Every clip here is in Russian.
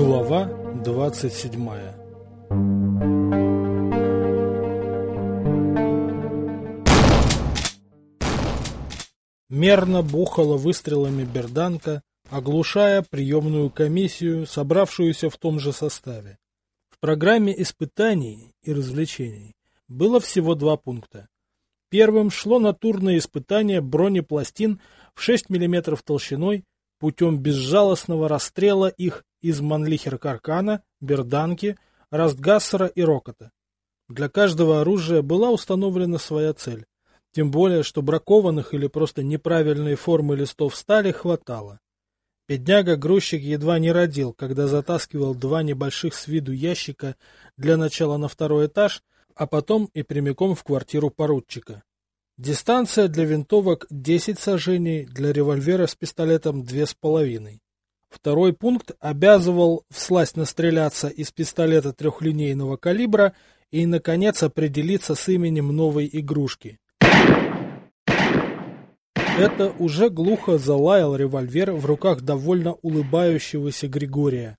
Глава 27 Мерно бухала выстрелами берданка, оглушая приемную комиссию, собравшуюся в том же составе. В программе испытаний и развлечений было всего два пункта. Первым шло натурное испытание бронепластин в 6 мм толщиной путем безжалостного расстрела их из Манлихер-Каркана, Берданки, Растгассера и Рокота. Для каждого оружия была установлена своя цель, тем более, что бракованных или просто неправильной формы листов стали хватало. Бедняга-грузчик едва не родил, когда затаскивал два небольших с виду ящика для начала на второй этаж, а потом и прямиком в квартиру поручика. Дистанция для винтовок 10 сажений, для револьвера с пистолетом 2,5. Второй пункт обязывал всласть настреляться из пистолета трехлинейного калибра и, наконец, определиться с именем новой игрушки. Это уже глухо залаял револьвер в руках довольно улыбающегося Григория.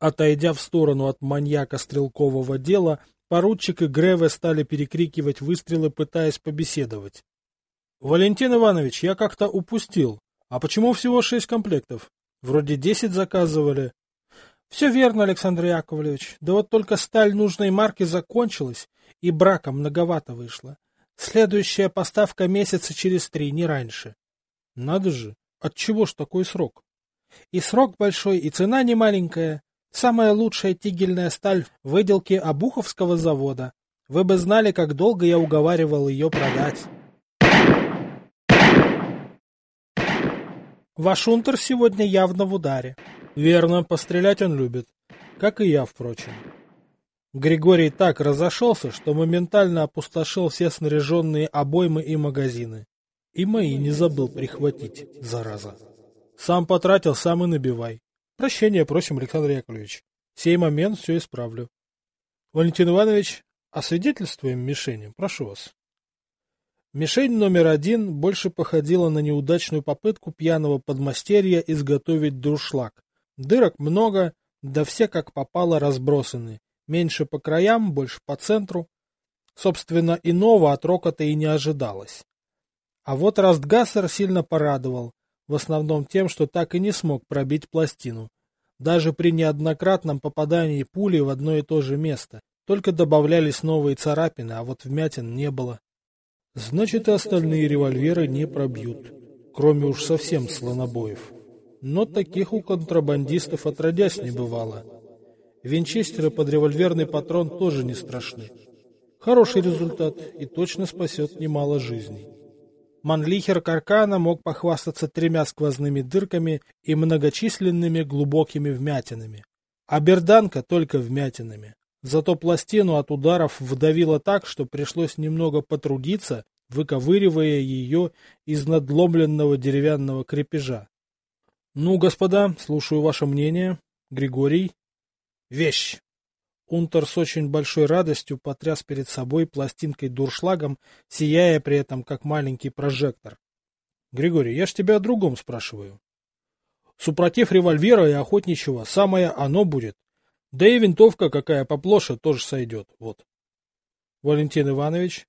Отойдя в сторону от маньяка стрелкового дела, Поручик и Греве стали перекрикивать выстрелы, пытаясь побеседовать. — Валентин Иванович, я как-то упустил. А почему всего шесть комплектов? Вроде десять заказывали. — Все верно, Александр Яковлевич. Да вот только сталь нужной марки закончилась, и брака многовато вышло. Следующая поставка месяца через три, не раньше. — Надо же, отчего ж такой срок? — И срок большой, и цена не маленькая. Самая лучшая тигельная сталь в выделке Обуховского завода. Вы бы знали, как долго я уговаривал ее продать. Ваш унтер сегодня явно в ударе. Верно, пострелять он любит. Как и я, впрочем. Григорий так разошелся, что моментально опустошил все снаряженные обоймы и магазины. И мои не забыл прихватить, зараза. Сам потратил, сам и набивай. Прощения просим, Александр Яковлевич. В сей момент все исправлю. Валентин Иванович, освидетельствуем мишени, прошу вас. Мишень номер один больше походила на неудачную попытку пьяного подмастерья изготовить дуршлаг. Дырок много, да все как попало разбросаны. Меньше по краям, больше по центру. Собственно, иного от рокота и не ожидалось. А вот Растгассер сильно порадовал в основном тем, что так и не смог пробить пластину. Даже при неоднократном попадании пули в одно и то же место. Только добавлялись новые царапины, а вот вмятин не было. Значит, и остальные револьверы не пробьют, кроме уж совсем слонобоев. Но таких у контрабандистов отродясь не бывало. Винчестеры под револьверный патрон тоже не страшны. Хороший результат и точно спасет немало жизней. Манлихер Каркана мог похвастаться тремя сквозными дырками и многочисленными глубокими вмятинами. А Берданка только вмятинами. Зато пластину от ударов вдавило так, что пришлось немного потрудиться, выковыривая ее из надломленного деревянного крепежа. — Ну, господа, слушаю ваше мнение. Григорий? — Вещь! Унтер с очень большой радостью потряс перед собой пластинкой-дуршлагом, сияя при этом как маленький прожектор. — Григорий, я ж тебя о другом спрашиваю. Супротив револьвера и охотничьего самое оно будет. Да и винтовка какая поплоше тоже сойдет. Вот. Валентин Иванович.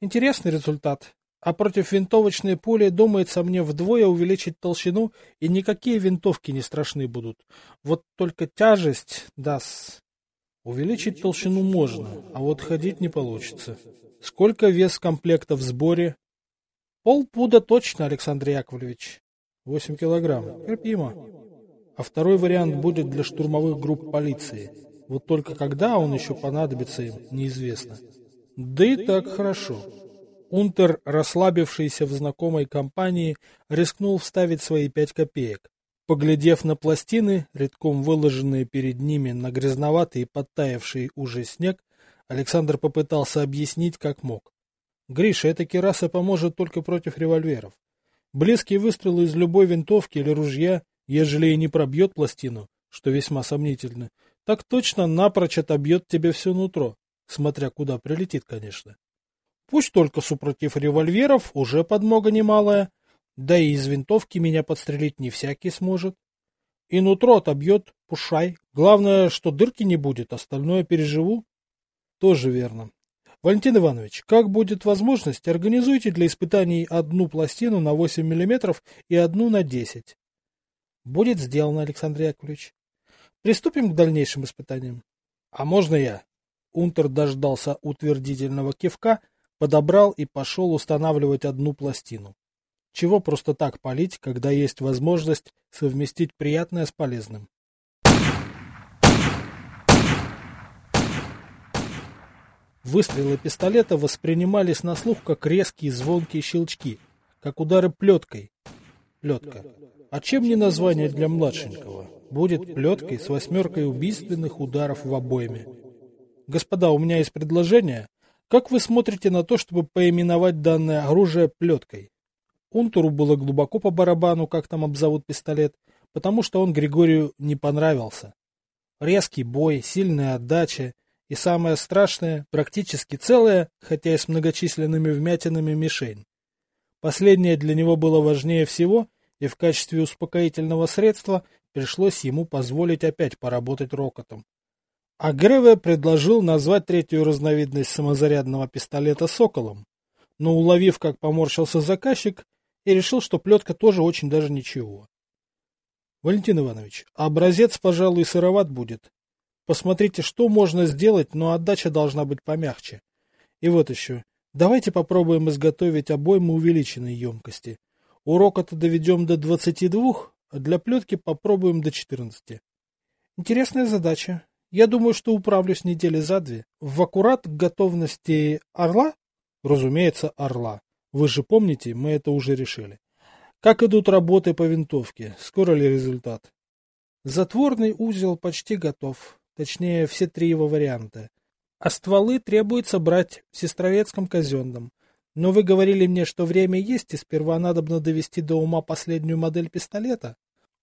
Интересный результат. А против винтовочной пули, думается мне, вдвое увеличить толщину, и никакие винтовки не страшны будут. Вот только тяжесть даст. Увеличить толщину можно, а вот ходить не получится. Сколько вес комплекта в сборе? Полпуда точно, Александр Яковлевич. Восемь килограмм. Терпимо. А второй вариант будет для штурмовых групп полиции. Вот только когда он еще понадобится им, неизвестно. Да и так хорошо. Унтер, расслабившийся в знакомой компании, рискнул вставить свои пять копеек. Поглядев на пластины, редком выложенные перед ними на грязноватый и подтаявший уже снег, Александр попытался объяснить, как мог. «Гриша, эта кераса поможет только против револьверов. Близкий выстрел из любой винтовки или ружья, ежели и не пробьет пластину, что весьма сомнительно, так точно напрочь отобьет тебе все нутро, смотря куда прилетит, конечно. Пусть только супротив револьверов уже подмога немалая, да и из винтовки меня подстрелить не всякий сможет. И нутро отобьет, пушай. Главное, что дырки не будет, остальное переживу. Тоже верно. Валентин Иванович, как будет возможность, организуйте для испытаний одну пластину на 8 мм и одну на 10. Будет сделано, Александр Яковлевич. Приступим к дальнейшим испытаниям. А можно я? Унтер дождался утвердительного кивка, подобрал и пошел устанавливать одну пластину. Чего просто так палить, когда есть возможность совместить приятное с полезным? Выстрелы пистолета воспринимались на слух как резкие звонкие щелчки, как удары плеткой. Плетка. А чем не название для младшенького? Будет плеткой с восьмеркой убийственных ударов в обойме. Господа, у меня есть предложение. Как вы смотрите на то, чтобы поименовать данное оружие плеткой? Унтуру было глубоко по барабану, как там обзовут пистолет, потому что он Григорию не понравился. Резкий бой, сильная отдача и самое страшное, практически целая, хотя и с многочисленными вмятинами, мишень. Последнее для него было важнее всего, и в качестве успокоительного средства пришлось ему позволить опять поработать рокотом. А Греве предложил назвать третью разновидность самозарядного пистолета «Соколом», но уловив, как поморщился заказчик, и решил, что плетка тоже очень даже ничего. Валентин Иванович, образец, пожалуй, сыроват будет. Посмотрите, что можно сделать, но отдача должна быть помягче. И вот еще. Давайте попробуем изготовить обоймы увеличенной емкости. Урок-то доведем до 22, а для плетки попробуем до 14. Интересная задача. Я думаю, что управлюсь недели за две. В аккурат к готовности орла? Разумеется, орла. Вы же помните, мы это уже решили. Как идут работы по винтовке? Скоро ли результат? Затворный узел почти готов. Точнее, все три его варианта. А стволы требуется брать в Сестровецком казенном. Но вы говорили мне, что время есть, и сперва надобно довести до ума последнюю модель пистолета.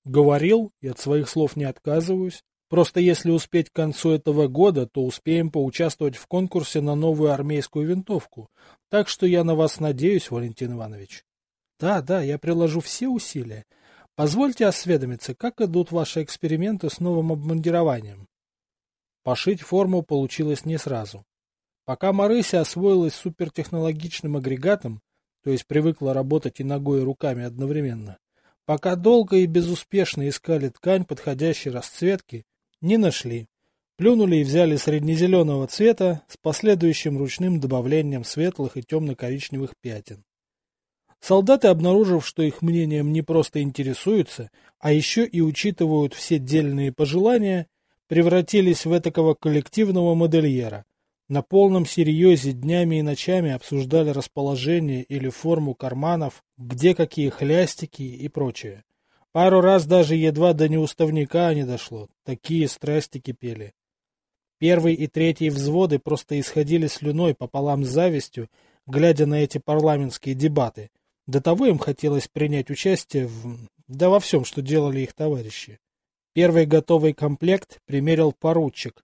Говорил, и от своих слов не отказываюсь. Просто если успеть к концу этого года, то успеем поучаствовать в конкурсе на новую армейскую винтовку. Так что я на вас надеюсь, Валентин Иванович. Да, да, я приложу все усилия. Позвольте осведомиться, как идут ваши эксперименты с новым обмундированием? Пошить форму получилось не сразу. Пока Марыся освоилась супертехнологичным агрегатом, то есть привыкла работать и ногой, и руками одновременно, пока долго и безуспешно искали ткань подходящей расцветки, не нашли. Плюнули и взяли среднезеленого цвета с последующим ручным добавлением светлых и темно-коричневых пятен. Солдаты, обнаружив, что их мнением не просто интересуются, а еще и учитывают все дельные пожелания, превратились в этакого коллективного модельера. На полном серьезе днями и ночами обсуждали расположение или форму карманов, где какие хлястики и прочее. Пару раз даже едва до неуставника не дошло, такие страсти кипели. Первый и третий взводы просто исходили слюной пополам с завистью, глядя на эти парламентские дебаты. До того им хотелось принять участие в... да во всем, что делали их товарищи. Первый готовый комплект примерил поручик.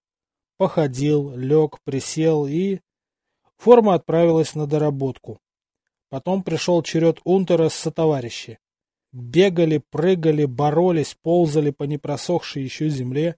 Походил, лег, присел и... Форма отправилась на доработку. Потом пришел черед Унтера с сотоварищи. Бегали, прыгали, боролись, ползали по непросохшей еще земле.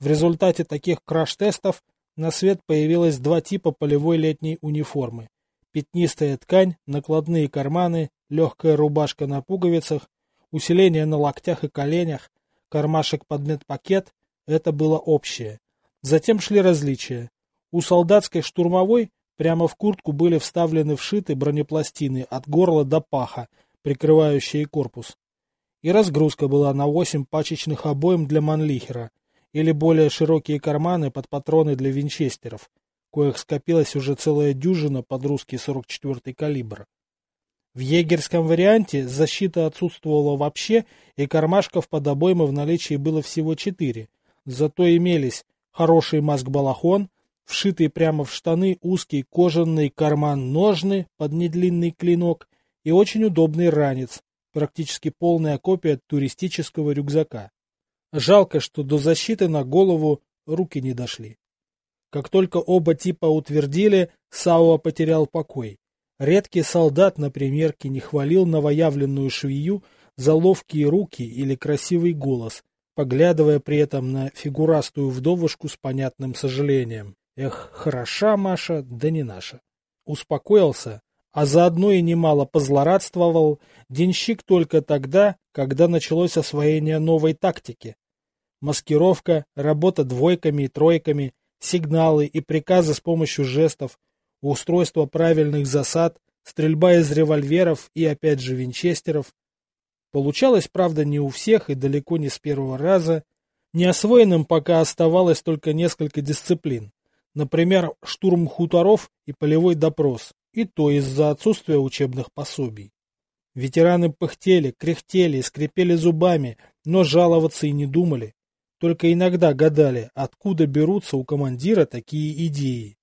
В результате таких краш-тестов на свет появилось два типа полевой летней униформы. Пятнистая ткань, накладные карманы, легкая рубашка на пуговицах, усиление на локтях и коленях, кармашек под медпакет – это было общее. Затем шли различия. У солдатской штурмовой прямо в куртку были вставлены вшиты бронепластины от горла до паха, прикрывающие корпус. И разгрузка была на 8 пачечных обоим для Манлихера, или более широкие карманы под патроны для винчестеров, коих скопилась уже целая дюжина под русский 44-й калибр. В егерском варианте защита отсутствовала вообще, и кармашков под обоймы в наличии было всего четыре. Зато имелись хороший маск-балахон, вшитый прямо в штаны узкий кожаный карман-ножны под недлинный клинок и очень удобный ранец, практически полная копия туристического рюкзака. Жалко, что до защиты на голову руки не дошли. Как только оба типа утвердили, Сауа потерял покой. Редкий солдат на примерке не хвалил новоявленную швею за ловкие руки или красивый голос, поглядывая при этом на фигурастую вдовушку с понятным сожалением. Эх, хороша Маша, да не наша. Успокоился, а заодно и немало позлорадствовал денщик только тогда, когда началось освоение новой тактики. Маскировка, работа двойками и тройками, сигналы и приказы с помощью жестов, устройство правильных засад, стрельба из револьверов и опять же винчестеров. Получалось, правда, не у всех и далеко не с первого раза. Неосвоенным пока оставалось только несколько дисциплин. Например, штурм хуторов и полевой допрос, и то из-за отсутствия учебных пособий. Ветераны пыхтели, кряхтели, скрипели зубами, но жаловаться и не думали. Только иногда гадали, откуда берутся у командира такие идеи.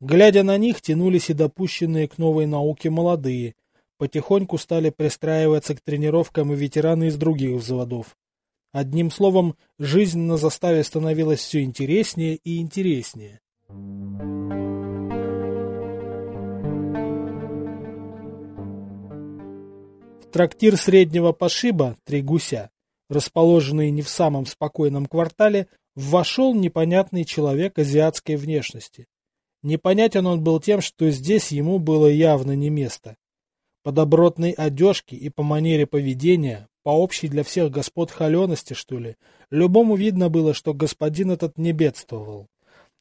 Глядя на них, тянулись и допущенные к новой науке молодые. Потихоньку стали пристраиваться к тренировкам и ветераны из других взводов. Одним словом, жизнь на заставе становилась все интереснее и интереснее. В трактир среднего пошиба «Три гуся» расположенный не в самом спокойном квартале, вошел непонятный человек азиатской внешности. Непонятен он был тем, что здесь ему было явно не место. По добротной одежке и по манере поведения, по общей для всех господ холености, что ли, любому видно было, что господин этот не бедствовал.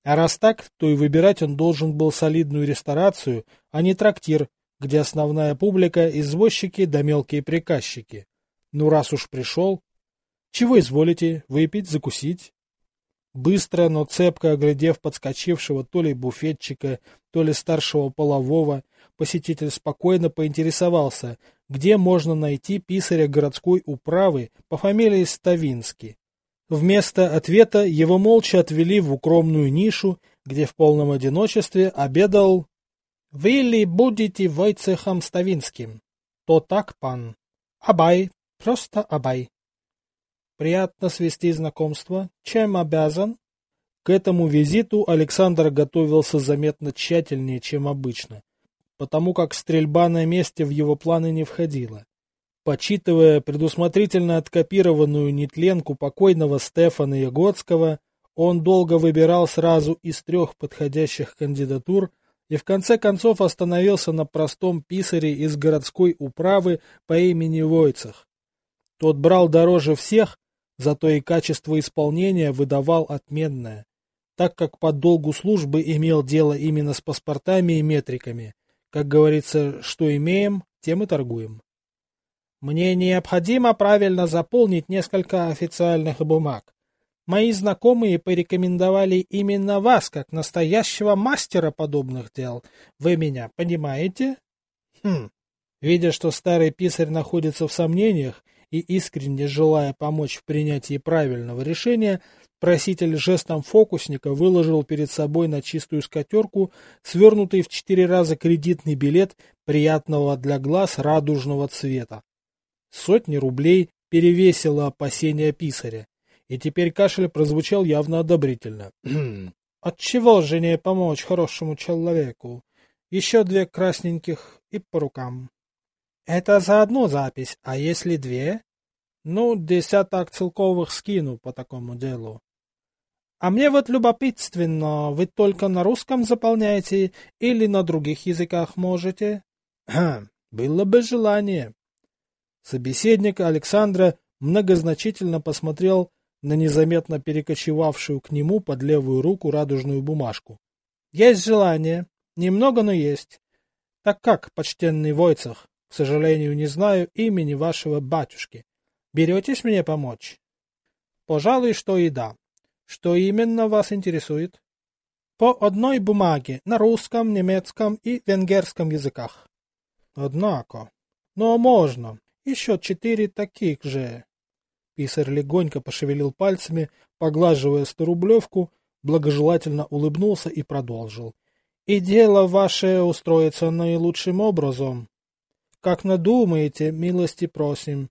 А раз так, то и выбирать он должен был солидную ресторацию, а не трактир, где основная публика – извозчики да мелкие приказчики. Ну, раз уж пришел, чего изволите? Выпить, закусить? Быстро, но цепко оглядев подскочившего то ли буфетчика, то ли старшего полового, посетитель спокойно поинтересовался, где можно найти писаря городской управы по фамилии Ставинский. Вместо ответа его молча отвели в укромную нишу, где в полном одиночестве обедал... — Вы ли будете Войцехом Ставинским? — То так, пан. — Абай, просто Абай. Приятно свести знакомство. Чем обязан? К этому визиту Александр готовился заметно тщательнее, чем обычно, потому как стрельба на месте в его планы не входила. Почитывая предусмотрительно откопированную нетленку покойного Стефана Ягодского, он долго выбирал сразу из трех подходящих кандидатур и в конце концов остановился на простом писаре из городской управы по имени Войцах. Тот брал дороже всех, зато и качество исполнения выдавал отменное, так как по долгу службы имел дело именно с паспортами и метриками. Как говорится, что имеем, тем и торгуем. Мне необходимо правильно заполнить несколько официальных бумаг. Мои знакомые порекомендовали именно вас, как настоящего мастера подобных дел. Вы меня понимаете? Хм. Видя, что старый писарь находится в сомнениях и искренне желая помочь в принятии правильного решения, проситель жестом фокусника выложил перед собой на чистую скатерку свернутый в четыре раза кредитный билет приятного для глаз радужного цвета. Сотни рублей перевесило опасения писаря, и теперь кашель прозвучал явно одобрительно. «Отчего же не помочь хорошему человеку? Еще две красненьких и по рукам». Это за одну запись, а если две? Ну, десяток целковых скину по такому делу. А мне вот любопытственно, вы только на русском заполняете или на других языках можете? Хм, было бы желание. Собеседник Александра многозначительно посмотрел на незаметно перекочевавшую к нему под левую руку радужную бумажку. Есть желание. Немного, но есть. Так как, почтенный Войцах, к сожалению, не знаю имени вашего батюшки. Беретесь мне помочь? Пожалуй, что и да. Что именно вас интересует? По одной бумаге на русском, немецком и венгерском языках. Однако. Но можно. Еще четыре таких же. Писарь легонько пошевелил пальцами, поглаживая сторублевку, благожелательно улыбнулся и продолжил. И дело ваше устроится наилучшим образом. Как надумаете, милости просим.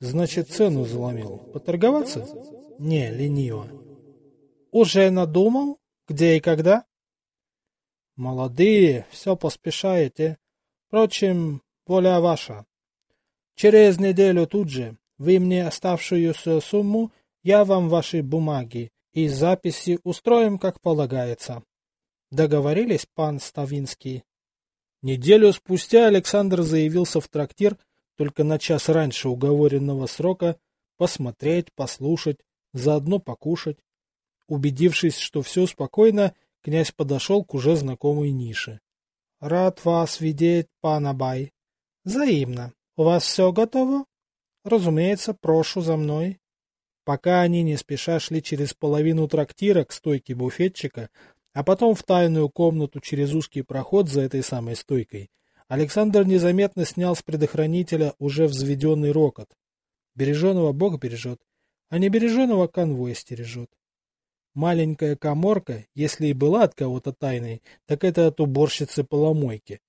Значит, цену заломил. Поторговаться? Не, лениво. Уже надумал? Где и когда? Молодые, все поспешаете. Впрочем, воля ваша. Через неделю тут же вы мне оставшуюся сумму Я вам ваши бумаги и записи устроим, как полагается. Договорились, пан Ставинский? Неделю спустя Александр заявился в трактир только на час раньше уговоренного срока посмотреть, послушать, заодно покушать. Убедившись, что все спокойно, князь подошел к уже знакомой нише. — Рад вас видеть, пан Абай. — Взаимно. У вас все готово? — Разумеется, прошу за мной. Пока они не спеша шли через половину трактира к стойке буфетчика, а потом в тайную комнату через узкий проход за этой самой стойкой, Александр незаметно снял с предохранителя уже взведенный рокот. Береженого Бог бережет, а не береженого конвой стережет. Маленькая коморка, если и была от кого-то тайной, так это от уборщицы поломойки.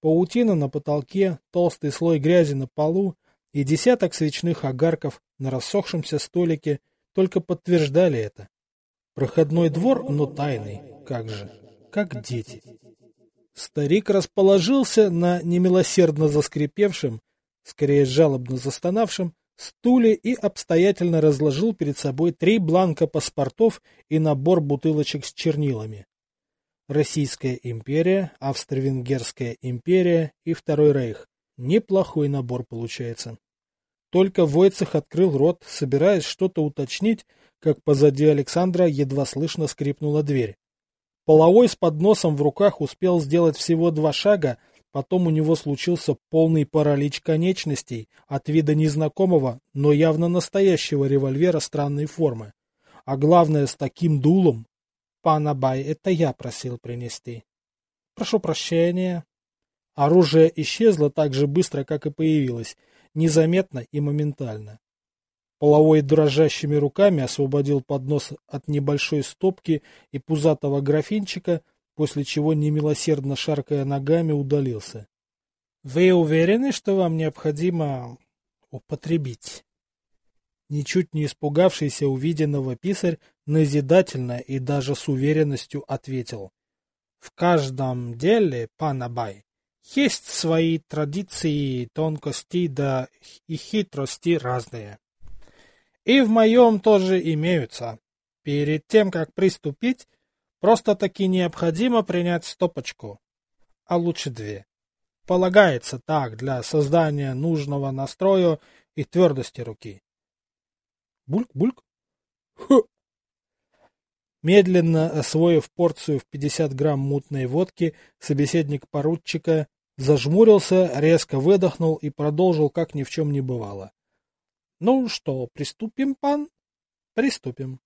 Паутина на потолке, толстый слой грязи на полу и десяток свечных огарков на рассохшемся столике только подтверждали это. Проходной двор, но тайный, как же, как дети. Старик расположился на немилосердно заскрипевшем, скорее жалобно застонавшем, стуле и обстоятельно разложил перед собой три бланка паспортов и набор бутылочек с чернилами. Российская империя, Австро-Венгерская империя и Второй Рейх. Неплохой набор получается. Только Войцех открыл рот, собираясь что-то уточнить, как позади Александра едва слышно скрипнула дверь. Половой с подносом в руках успел сделать всего два шага, потом у него случился полный паралич конечностей от вида незнакомого, но явно настоящего револьвера странной формы. А главное, с таким дулом. Пан Абай, это я просил принести. Прошу прощения. Оружие исчезло так же быстро, как и появилось, незаметно и моментально. Половой дрожащими руками освободил поднос от небольшой стопки и пузатого графинчика, после чего, немилосердно шаркая ногами, удалился. — Вы уверены, что вам необходимо употребить? Ничуть не испугавшийся увиденного писарь назидательно и даже с уверенностью ответил. — В каждом деле, пан Абай, есть свои традиции, тонкости да и хитрости разные. И в моем тоже имеются. Перед тем, как приступить, просто-таки необходимо принять стопочку, а лучше две. Полагается так для создания нужного настроя и твердости руки. Бульк-бульк. Медленно освоив порцию в 50 грамм мутной водки, собеседник поручика зажмурился, резко выдохнул и продолжил, как ни в чем не бывало. Ну что, приступим, пан? Приступим.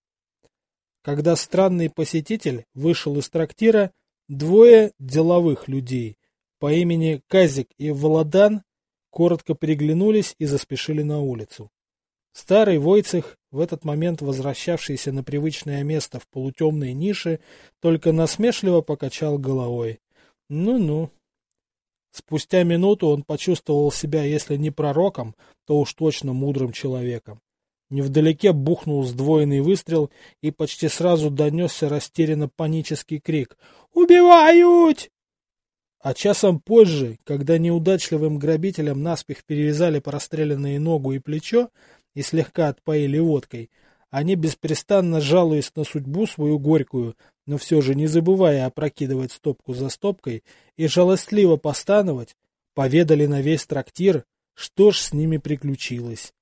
Когда странный посетитель вышел из трактира, двое деловых людей по имени Казик и Володан коротко переглянулись и заспешили на улицу. Старый Войцех, в этот момент возвращавшийся на привычное место в полутемной нише, только насмешливо покачал головой. Ну-ну. Спустя минуту он почувствовал себя, если не пророком, то уж точно мудрым человеком. Невдалеке бухнул сдвоенный выстрел, и почти сразу донесся растерянно панический крик «Убивают!». А часом позже, когда неудачливым грабителям наспех перевязали простреленные ногу и плечо и слегка отпоили водкой, они, беспрестанно жалуясь на судьбу свою горькую, но все же не забывая опрокидывать стопку за стопкой и жалостливо постановать, поведали на весь трактир, что ж с ними приключилось.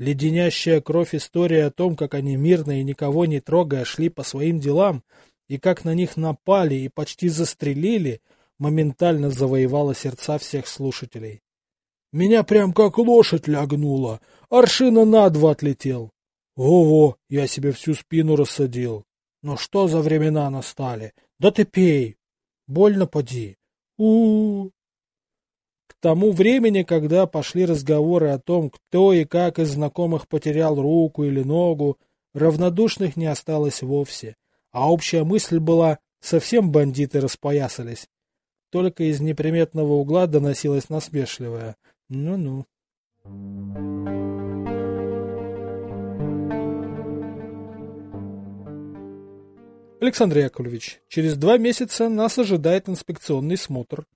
Леденящая кровь история о том, как они мирно и никого не трогая шли по своим делам, и как на них напали и почти застрелили, моментально завоевала сердца всех слушателей. Меня прям как лошадь лягнула, аршина на два отлетел. Во-во, я себе всю спину рассадил. Но что за времена настали? Да ты пей. Больно поди. у у, -у. Тому времени, когда пошли разговоры о том, кто и как из знакомых потерял руку или ногу, равнодушных не осталось вовсе. А общая мысль была, совсем бандиты распоясались. Только из неприметного угла доносилась насмешливая. Ну-ну. Александр Яковлевич, через два месяца нас ожидает инспекционный смотр.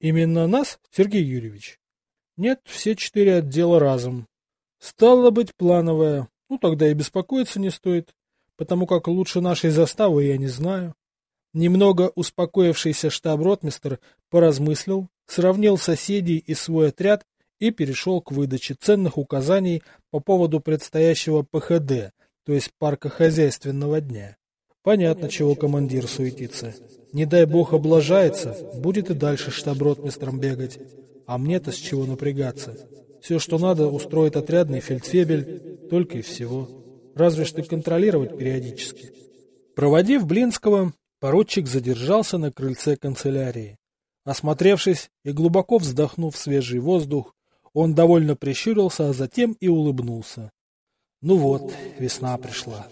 Именно нас, Сергей Юрьевич? Нет, все четыре отдела разом. Стало быть, плановая. Ну, тогда и беспокоиться не стоит, потому как лучше нашей заставы я не знаю. Немного успокоившийся штаб-ротмистр поразмыслил, сравнил соседей и свой отряд и перешел к выдаче ценных указаний по поводу предстоящего ПХД, то есть парка хозяйственного дня. Понятно, чего командир суетится. Не дай бог облажается, будет и дальше штаб-ротмистром бегать. А мне-то с чего напрягаться? Все, что надо, устроит отрядный фельдфебель, только и всего. Разве что контролировать периодически. Проводив Блинского, поручик задержался на крыльце канцелярии. Осмотревшись и глубоко вздохнув свежий воздух, он довольно прищурился, а затем и улыбнулся. Ну вот, весна пришла.